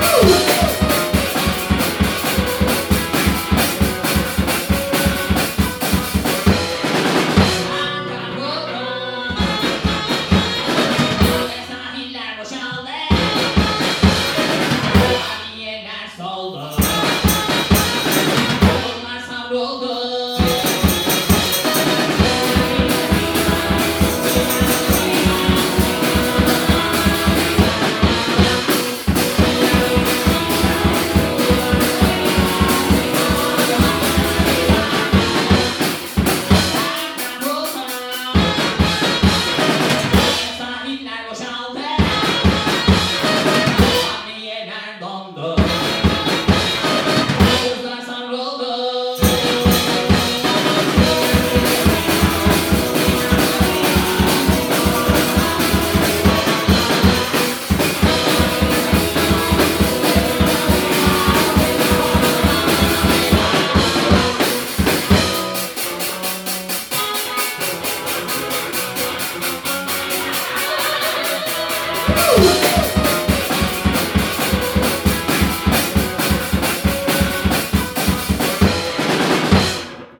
Woo! on the